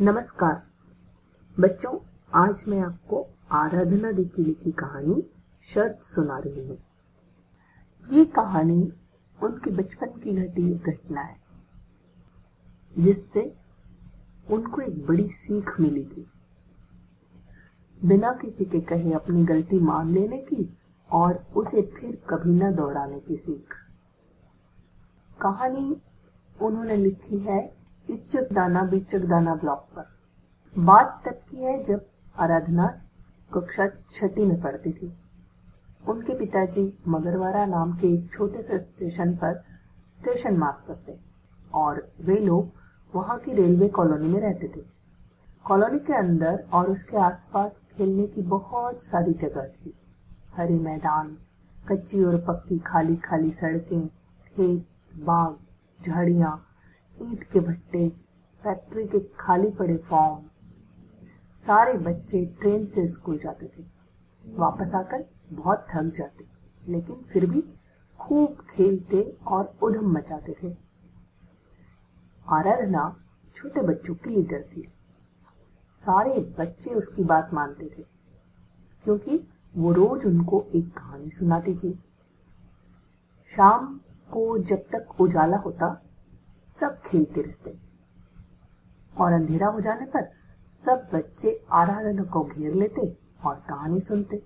नमस्कार। बच्चों, आज मैं आपको आराधना दी की लिखी कहानी, शर्त सुना रही हूँ। ये कहानी उनके बचपन की घटी एक घटना है, जिससे उनको एक बड़ी सीख मिली थी। बिना किसी के कहे अपनी गलती मान लेने की और उसे फिर कभी न दोहराने की सीख। कहानी उन्होंने लिखी है इच्चक दाना बिचक दाना ब्लॉक पर। बात तब की है जब आराधना कक्षा छठी में पढ़ती थी। उनके पिताजी मगरवाड़ा नाम के एक छोटे से स्टेशन पर स्टेशन मास्टर थे और वे लोग वहाँ की रेलवे कॉलोनी में रहते थे। कॉलोनी के अंदर और उसके आसपास खेलने की बहुत सारी जगह थी। हरे मैदान, कच्ची और पक्की खाली खाली सड़कें, खेत, बाग, झाड़ियाँ ईंट के भट्टे फैक्ट्री के खाली पड़े फॉर्म सारे बच्चे ट्रेन से स्कूल जाते थे। वापस आकर बहुत थक जाते, लेकिन फिर भी खूब खेलते और उधम मचाते थे। आराधना छोटे बच्चों की लीडर थी। सारे बच्चे उसकी बात मानते थे, क्योंकि वो रोज उनको एक कहानी सुनाती थी। शाम को जब तक उजाला होता सब खेलते रहते। और अंधेरा हो जाने पर सब बच्चे आराधना को घेर लेते और कहानी सुनते।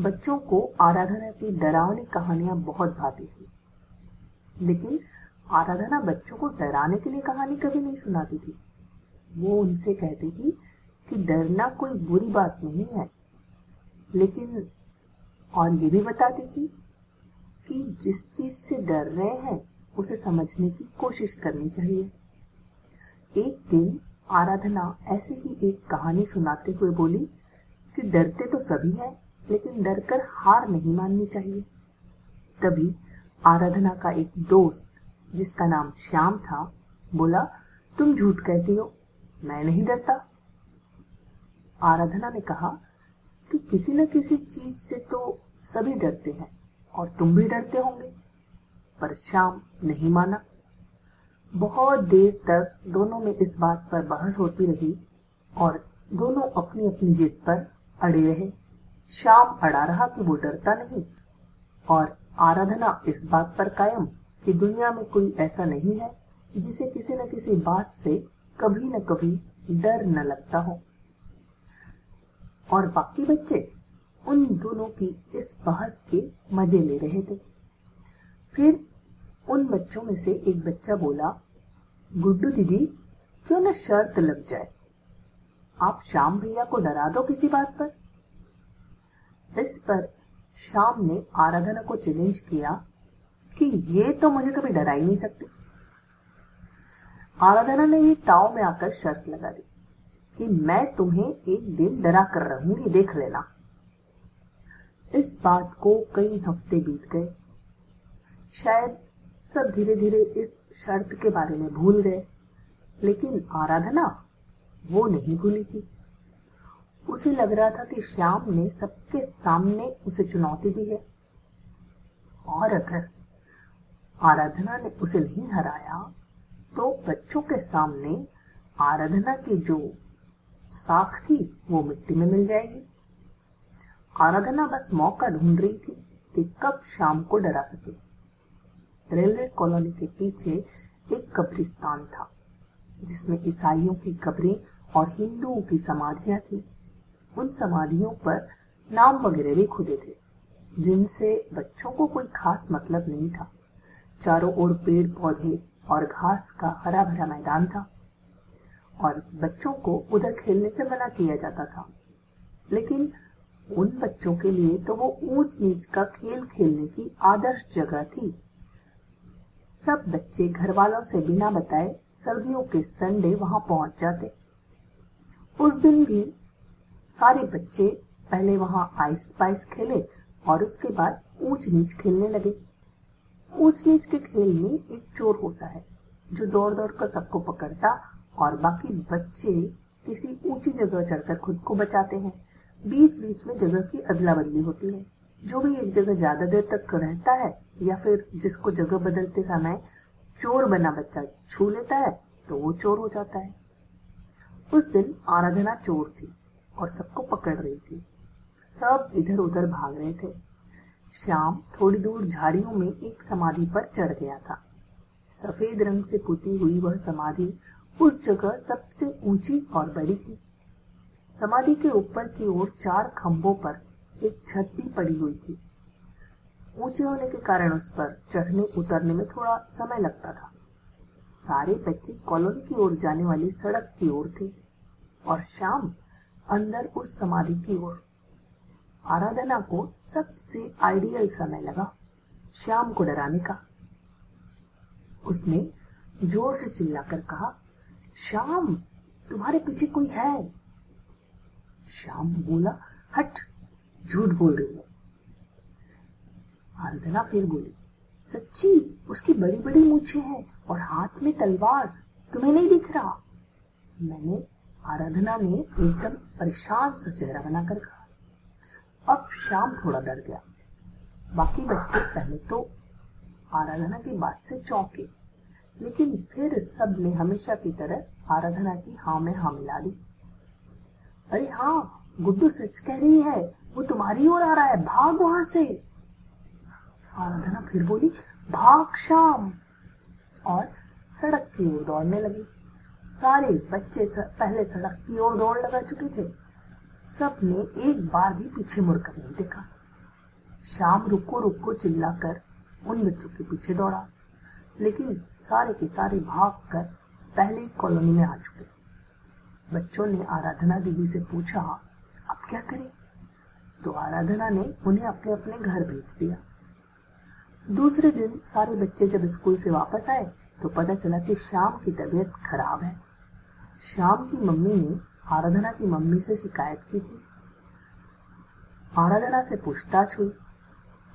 बच्चों को आराधना की डरावनी कहानियाँ बहुत भाती थी। लेकिन आराधना बच्चों को डराने के लिए कहानी कभी नहीं सुनाती थी। वो उनसे कहती थी कि डरना कोई बुरी बात नहीं है। लेकिन और ये भी बताती थी कि जिस चीज़ से डर रहे हैं उसे समझने की कोशिश करनी चाहिए। एक दिन आराधना ऐसे ही एक कहानी सुनाते हुए बोली कि डरते तो सभी हैं, लेकिन डरकर हार नहीं माननी चाहिए। तभी आराधना का एक दोस्त, जिसका नाम श्याम था, बोला, तुम झूठ कहती हो, मैं नहीं डरता। आराधना ने कहा कि किसी न किसी चीज़ से तो सभी डरते हैं, और तुम भी डरते होंगे। पर श्याम नहीं माना। बहुत देर तक दोनों में इस बात पर बहस होती रही और दोनों अपनी अपनी जिद पर अड़े रहे। श्याम अड़ा रहा कि वो डरता नहीं और आराधना इस बात पर कायम कि दुनिया में कोई ऐसा नहीं है जिसे किसी न किसी बात से कभी न कभी डर न लगता हो। और बाकी बच्चे उन दोनों की इस बहस के मज़े ले रहे थे। फिर उन बच्चों में से एक बच्चा बोला, गुड्डू दीदी, क्यों न शर्त लग जाए? आप श्याम भैया को डरा दो किसी बात पर. इस पर श्याम ने आराधना को चैलेंज किया कि ये तो मुझे कभी डरा ही नहीं सकती। आराधना ने भी ताव में आकर शर्त लगा दी कि मैं तुम्हें एक दिन डरा कर रहूँगी, देख लेना। इस बात को कई हफ़्ते बीत गए। शायद सब धीरे धीरे इस शर्त के बारे में भूल गए। लेकिन आराधना, वो नहीं भूली थी। उसे लग रहा था कि श्याम ने सबके सामने उसे चुनौती दी है। और अगर आराधना ने उसे नहीं हराया तो बच्चों के सामने आराधना की जो साख थी, वो मिट्टी में मिल जाएगी। आराधना बस मौका ढूंढ रही थी कि कब शाम को डरा सके। रेलवे कॉलोनी के पीछे एक कब्रिस्तान था, जिसमें ईसाइयों की कब्रें और हिंदुओं की समाधियाँ थी। उन समाधियों पर नाम वगैरह भी खुदे थे, जिनसे बच्चों को कोई खास मतलब नहीं था। चारों ओर पेड़ पौधे और घास का हरा भरा मैदान था, और बच्चों को उधर खेलने से मना किया जाता था। लेकिन उन बच्चों के लिए तो वो ऊंच नीच का खेल खेलने की आदर्श जगह थी। सब बच्चे घर वालों से बिना बताए सर्दियों के संडे वहाँ पहुँच जाते। उस दिन भी सारे बच्चे पहले वहाँ आइस पाइस खेले और उसके बाद ऊंच नीच खेलने लगे। ऊंच नीच के खेल में एक चोर होता है, जो दौड़ दौड़ कर सबको पकड़ता और बाकी बच्चे किसी ऊँची जगह चढ़कर खुद को बचाते हैं। बीच बीच में जगह की अदला बदली होती है। जो भी एक जगह ज़्यादा देर तक रहता है, या फिर जिसको जगह बदलते समय चोर बना बच्चा छू लेता है तो वो चोर हो जाता है। उस दिन आराधना चोर थी और सबको पकड़ रही थी। सब इधर उधर भाग रहे थे। श्याम थोड़ी दूर झाड़ियों में एक समाधि पर चढ़ गया था। सफ़ेद रंग से पुती हुई वह समाधि उस जगह सबसे ऊँची और बड़ी थी। समाधि के ऊपर की ओर चार खंभों पर एक छत भी पड़ी हुई थी। ऊँचे होने के कारण उस पर चढ़ने, उतरने में थोड़ा समय लगता था। सारे बच्चे कॉलोनी की ओर जाने वाली सड़क की ओर थे और शाम अंदर उस समाधि की ओर। आराधना को सबसे आइडियल समय लगा श्याम को डराने का। उसने ज़ोर से चिल्लाकर कहा श्याम तुम्हारे पीछे कोई है? श्याम बोला, हट झूठ बोल रही है। आराधना फिर बोली, सच्ची, उसकी बड़ी बड़ी मूछे हैं और हाथ में तलवार, तुम्हें नहीं दिख रहा? मैंने आराधना ने एकदम परेशान सा चेहरा बनाकर कहा। अब शाम थोड़ा डर गया। बाकी बच्चे पहले तो आराधना की बात से चौंके, लेकिन फिर सबने हमेशा की तरह आराधना की हाँ में हाँ मिला दी अरे हाँ गुड्डू सच कह रही है वो तुम्हारी ओर आ रहा है, भाग वहाँ से। आराधना फिर बोली, भाग शाम और सड़क की ओर दौड़ने लगी। सारे बच्चे पहले सड़क की ओर दौड़ लगा चुके थे। सबने एक बार भी पीछे मुड़कर नहीं देखा। शाम रुको रुको चिल्लाकर उन बच्चों के पीछे दौड़ा। लेकिन सारे के सारे भाग कर पहले कॉलोनी में आ चुके। बच्चों ने आराधना दीदी से पूछा अब क्या करें? तो आराधना ने उन्हें अपने अपने घर भेज दिया। दूसरे दिन सारे बच्चे जब स्कूल से वापस आए तो पता चला कि श्याम की तबीयत खराब है। श्याम की मम्मी ने आराधना की मम्मी से शिकायत की थी। आराधना से पूछताछ हुई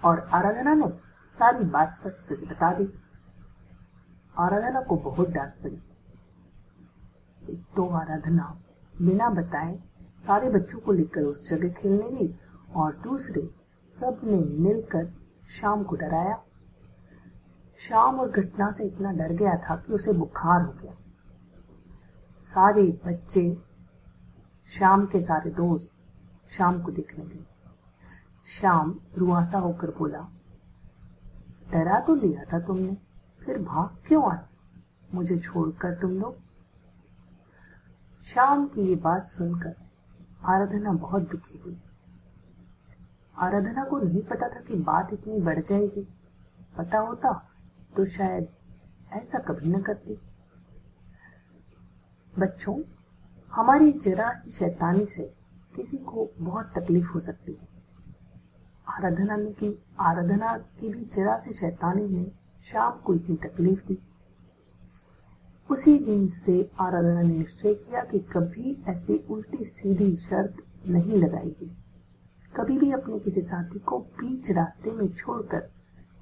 और आराधना ने सारी बात सच सच बता दी। आराधना को बहुत डांट पड़ी। एक तो आराधना बिना बताए सारे बच्चों को लेकर उस जगह खेलने गई और दूसरे सबने मिलकर शाम को डराया। शाम उस घटना से इतना डर गया था कि उसे बुखार हो गया। सारे बच्चे शाम के सारे दोस्त शाम को देखने गए शाम रुआसा होकर बोला, डरा तो लिया था तुमने, फिर भाग क्यों आए? मुझे छोड़कर तुम लोग? शाम की ये बात सुनकर आराधना बहुत दुखी हुई। आराधना को नहीं पता था कि बात इतनी बढ़ जाएगी। पता होता तो शायद ऐसा कभी न करती। बच्चों, हमारी जरा सी शैतानी से किसी को बहुत तकलीफ़ हो सकती है। आराधना ने की, आराधना की भी जरा सी शैतानी ने शाम को इतनी तकलीफ़ दी। उसी दिन से आराधना ने निश्चय किया कि कभी ऐसी उल्टी सीधी शर्त नहीं लगाएगी कभी भी अपने किसी साथी को बीच रास्ते में छोड़कर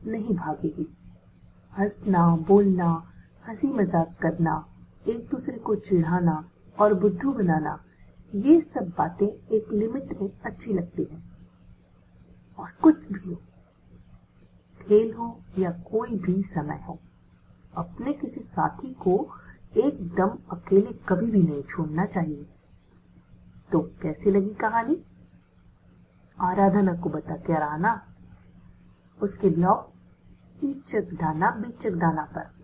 नहीं भागेगी। हंसना, बोलना हँसी मज़ाक करना, एक दूसरे को चिढ़ाना और बुद्धू बनाना, ये सब बातें एक लिमिट में अच्छी लगती हैं। और कुछ भी हो, खेल हो या कोई भी समय हो, अपने किसी साथी को एकदम अकेले कभी भी नहीं छोड़ना चाहिए। तो कैसी लगी कहानी? आराधना को बता के ना उसके ब्लॉग इचक दाना बिचक दाना पर।